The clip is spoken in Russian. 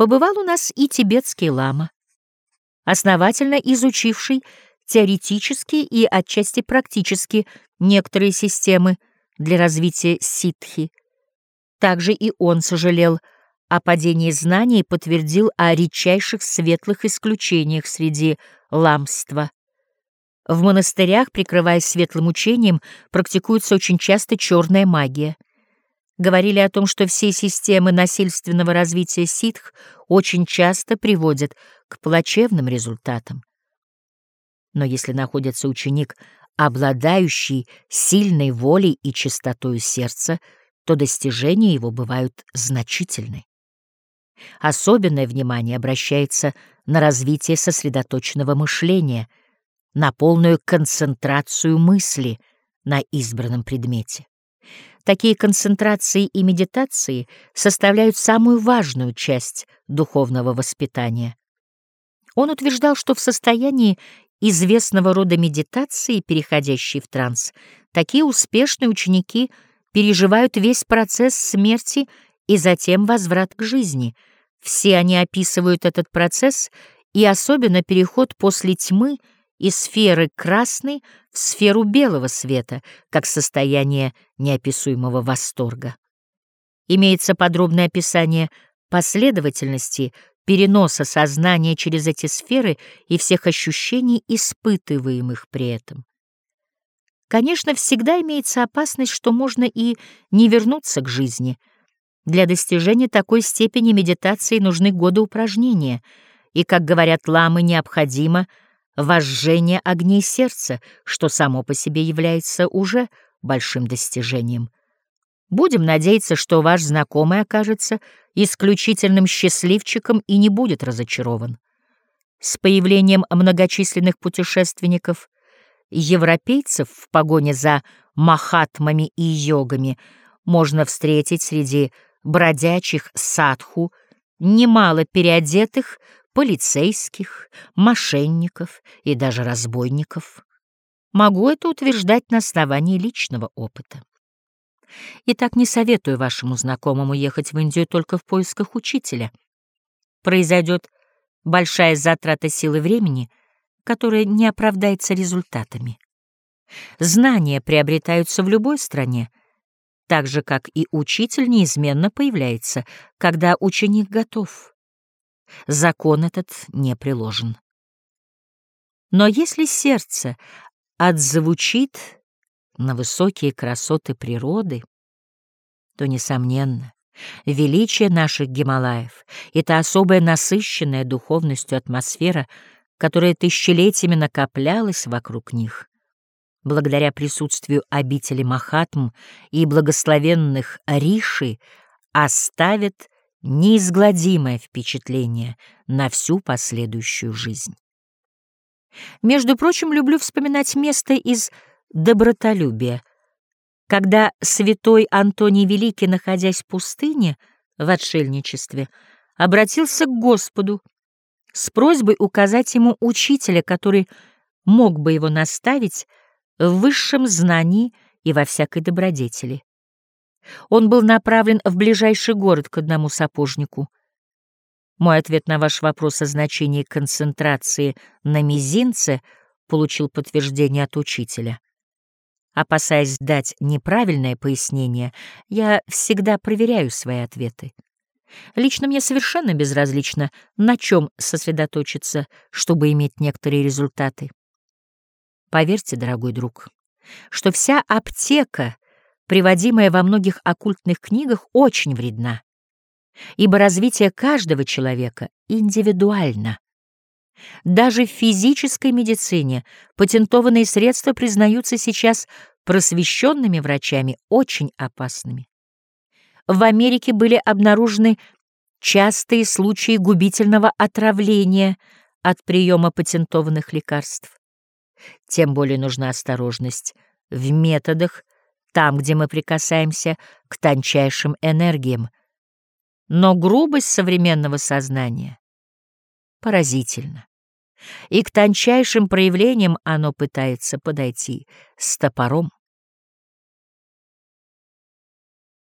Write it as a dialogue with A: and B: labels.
A: Побывал у нас и тибетский лама, основательно изучивший теоретически и отчасти практически некоторые системы для развития ситхи. Также и он сожалел о падении знаний и подтвердил о редчайших светлых исключениях среди ламства. В монастырях, прикрываясь светлым учением, практикуется очень часто черная магия. Говорили о том, что все системы насильственного развития ситх очень часто приводят к плачевным результатам. Но если находится ученик, обладающий сильной волей и чистотой сердца, то достижения его бывают значительны. Особенное внимание обращается на развитие сосредоточенного мышления — на полную концентрацию мысли на избранном предмете. Такие концентрации и медитации составляют самую важную часть духовного воспитания. Он утверждал, что в состоянии известного рода медитации, переходящей в транс, такие успешные ученики переживают весь процесс смерти и затем возврат к жизни. Все они описывают этот процесс и особенно переход после тьмы — из сферы красной в сферу белого света, как состояние неописуемого восторга. Имеется подробное описание последовательности переноса сознания через эти сферы и всех ощущений, испытываемых при этом. Конечно, всегда имеется опасность, что можно и не вернуться к жизни. Для достижения такой степени медитации нужны годы упражнения, и, как говорят ламы, необходимо — возжжение огней сердца, что само по себе является уже большим достижением. Будем надеяться, что ваш знакомый окажется исключительным счастливчиком и не будет разочарован. С появлением многочисленных путешественников, европейцев в погоне за махатмами и йогами можно встретить среди бродячих садху немало переодетых полицейских, мошенников и даже разбойников. Могу это утверждать на основании личного опыта. Итак, не советую вашему знакомому ехать в Индию только в поисках учителя. Произойдет большая затрата силы времени, которая не оправдается результатами. Знания приобретаются в любой стране, так же, как и учитель неизменно появляется, когда ученик готов. Закон этот не приложен. Но если сердце отзвучит на высокие красоты природы, то, несомненно, величие наших Гималаев и та особая насыщенная духовностью атмосфера, которая тысячелетиями накоплялась вокруг них, благодаря присутствию обители Махатм и благословенных Риши, оставит неизгладимое впечатление на всю последующую жизнь. Между прочим, люблю вспоминать место из добротолюбия, когда святой Антоний Великий, находясь в пустыне, в отшельничестве, обратился к Господу с просьбой указать ему учителя, который мог бы его наставить в высшем знании и во всякой добродетели. Он был направлен в ближайший город к одному сапожнику. Мой ответ на ваш вопрос о значении концентрации на мизинце получил подтверждение от учителя. Опасаясь дать неправильное пояснение, я всегда проверяю свои ответы. Лично мне совершенно безразлично, на чем сосредоточиться, чтобы иметь некоторые результаты. Поверьте, дорогой друг, что вся аптека приводимая во многих оккультных книгах, очень вредна, ибо развитие каждого человека индивидуально. Даже в физической медицине патентованные средства признаются сейчас просвещенными врачами очень опасными. В Америке были обнаружены частые случаи губительного отравления от приема патентованных лекарств. Тем более нужна осторожность в методах там, где мы прикасаемся к тончайшим энергиям. Но грубость современного сознания поразительна, и к тончайшим проявлениям оно пытается подойти с топором.